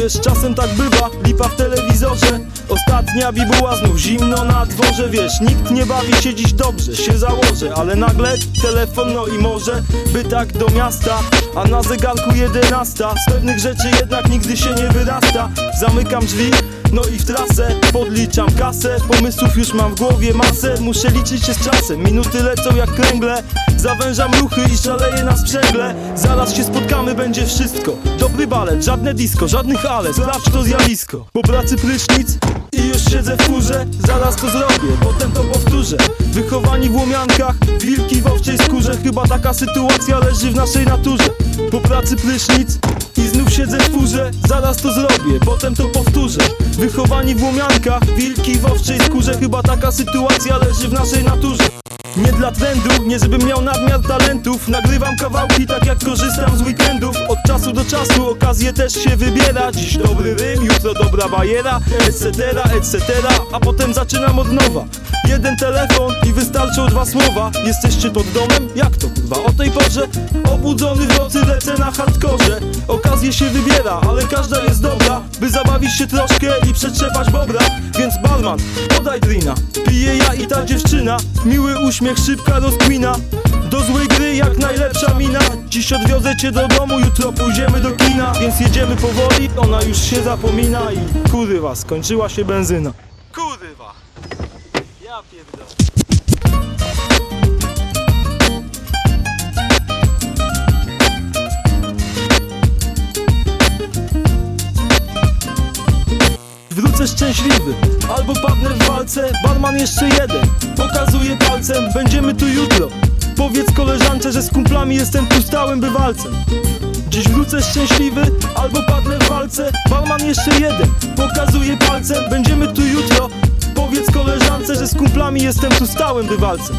wiesz, czasem tak bywa, lipa w telewizorze Ostatnia bibuła, znów zimno na dworze Wiesz, nikt nie bawi się dziś dobrze, się założę Ale nagle telefon, no i może by tak do miasta A na zegarku jedenasta. Z pewnych rzeczy jednak nigdy się nie wyrasta. Zamykam drzwi, no i w trasę Podliczam kasę, pomysłów już mam w głowie masę. Muszę liczyć się z czasem, minuty lecą jak kręgle. Zawężam ruchy i szaleję na sprzęgle. Zaraz się spotkamy, będzie wszystko. Dobry balet, żadne disco, żadnych ale. Sprawdź to zjawisko. Po pracy prysznic i już siedzę w furze. Zaraz to zrobię, potem to powtórzę Wychowani w łomiankach, wilki w owczej skórze. Chyba taka sytuacja leży w naszej naturze. Po pracy prysznic i znów siedzę w furze. Zaraz to zrobię, potem to powtórzę. Wychowani w łomiankach, wilki w owczej skórze. Chyba taka sytuacja leży w naszej naturze. Nie dla trendu, nie żebym miał nadmiar talentów. Nagrywam kawałki tak jak korzystam z weekendów. Od czasu do czasu okazję też się wybiera. Dziś dobry rym, jutro dobra bajera Etc, etc, a potem zaczynam od nowa Jeden telefon i wystarczą dwa słowa. Jesteście pod domem? Jak to kurwa? O tej porze obudzony w nocy lecę na hardkorze. Okazję się wybiera, ale każda jest dobra. By zabawić się troszkę i przetrzepać bobra. Więc barman, podaj drina. Piję ja i ta dziewczyna. Miły uśmiech, szybka rozkmina Do złej gry jak najlepsza mina. Dziś odwiozę cię do domu, jutro pójdziemy do kina. Więc jedziemy powoli, ona już się zapomina I kurwa, skończyła się benzyna Wrócę szczęśliwy, albo padnę w walce Barman jeszcze jeden, pokazuje palcem Będziemy tu jutro. Powiedz koleżance, że z kumplami jestem tu stałym bywalcem. Dziś wrócę szczęśliwy, albo padnę w walce Barman jeszcze jeden, pokazuje palcem Będziemy tu jutro z kumplami jestem tu stałym bywalcem